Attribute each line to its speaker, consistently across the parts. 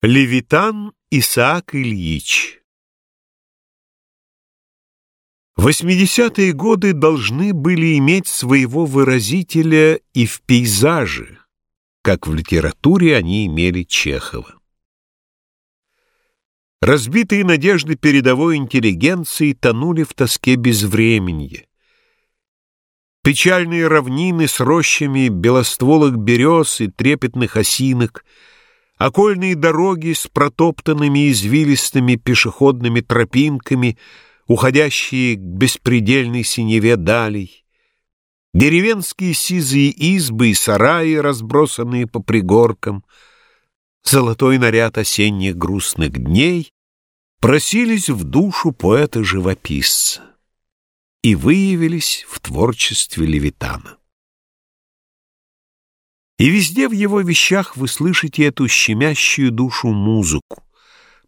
Speaker 1: Левитан Исаак Ильич Восьмидесятые годы должны были иметь своего выразителя и в пейзаже, как в литературе они имели Чехова. Разбитые надежды передовой интеллигенции тонули в тоске безвременья. Печальные равнины с рощами белостволых берез и трепетных осинок — окольные дороги с протоптанными извилистыми пешеходными тропинками, уходящие к беспредельной синеве далей, деревенские сизые избы и сараи, разбросанные по пригоркам, золотой наряд осенних грустных дней. Просились в душу поэта-живописца. И выявились в творчестве Левитана. И везде в его вещах вы слышите эту щемящую душу музыку,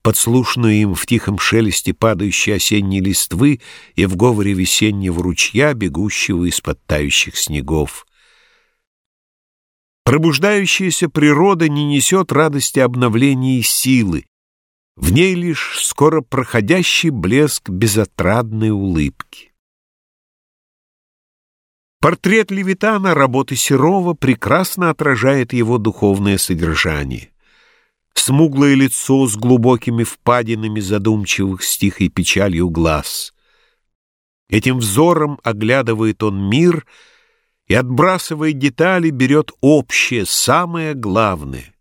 Speaker 1: подслушанную им в тихом шелесте падающей осенней листвы и в говоре весеннего ручья, бегущего из-под тающих снегов. Пробуждающаяся природа не несет радости обновления и силы, в ней лишь скоро проходящий блеск безотрадной улыбки. Портрет Левитана работы Серова прекрасно отражает его духовное содержание. Смуглое лицо с глубокими впадинами задумчивых с тихой печалью глаз. Этим взором оглядывает он мир и, отбрасывая детали, берет общее, самое главное.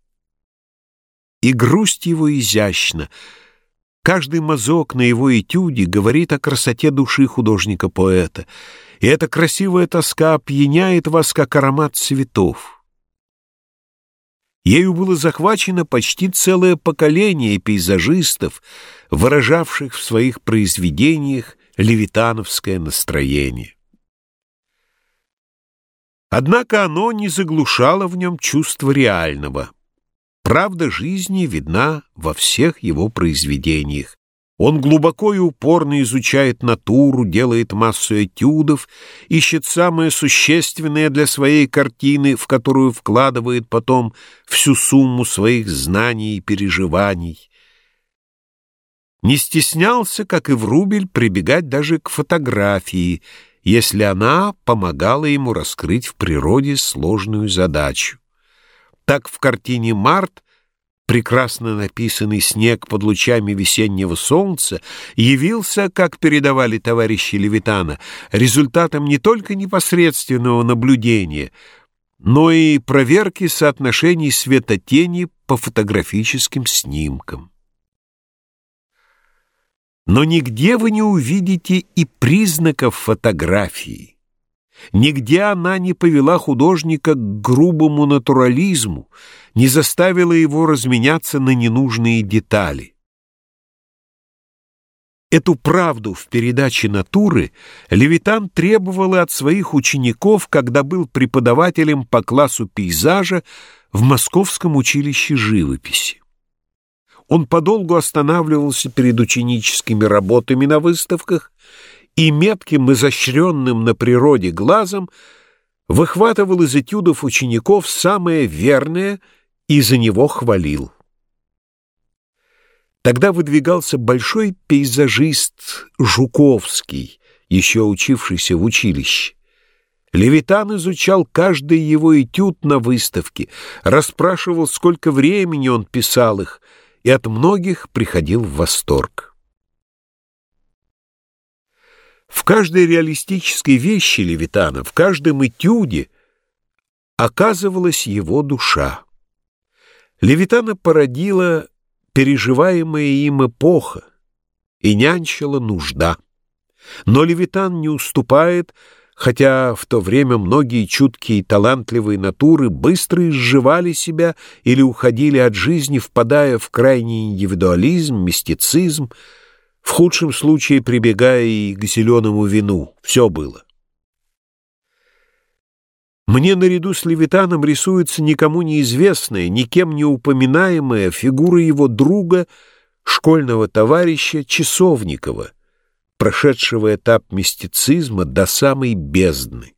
Speaker 1: И грусть его изящна. Каждый мазок на его этюде говорит о красоте души художника-поэта — и эта красивая тоска опьяняет вас, как аромат цветов. Ею было захвачено почти целое поколение пейзажистов, выражавших в своих произведениях левитановское настроение. Однако оно не заглушало в нем чувство реального. Правда жизни видна во всех его произведениях, он глубоко и упорно изучает натуру, делает массу этюдов, ищет самое существенное для своей картины, в которую вкладывает потом всю сумму своих знаний и переживаний. Не стеснялся, как и Врубель, прибегать даже к фотографии, если она помогала ему раскрыть в природе сложную задачу. Так в картине «Март» прекрасно написанный снег под лучами весеннего солнца явился, как передавали товарищи Левитана, результатом не только непосредственного наблюдения, но и проверки соотношений света-тени по фотографическим снимкам. Но нигде вы не увидите и признаков фотографии. Нигде она не повела художника к грубому натурализму, не заставила его разменяться на ненужные детали. Эту правду в передаче натуры Левитан требовал и от своих учеников, когда был преподавателем по классу пейзажа в Московском училище живописи. Он подолгу останавливался перед ученическими работами на выставках и метким, изощренным на природе глазом выхватывал из этюдов учеников самое верное и за него хвалил. Тогда выдвигался большой пейзажист Жуковский, еще учившийся в училище. Левитан изучал каждый его этюд на выставке, расспрашивал, сколько времени он писал их, и от многих приходил в восторг. В каждой реалистической вещи Левитана, в каждом этюде оказывалась его душа. Левитана породила переживаемая им эпоха и нянчила нужда. Но Левитан не уступает, хотя в то время многие чуткие и талантливые натуры быстро изживали себя или уходили от жизни, впадая в крайний индивидуализм, мистицизм, в худшем случае прибегая и к зеленому вину. Все было. Мне наряду с Левитаном рисуется никому неизвестная, никем не упоминаемая фигура его друга, школьного товарища Часовникова, прошедшего этап мистицизма до самой бездны.